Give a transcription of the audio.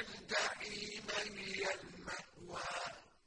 الْجَحِيمَ هِيَ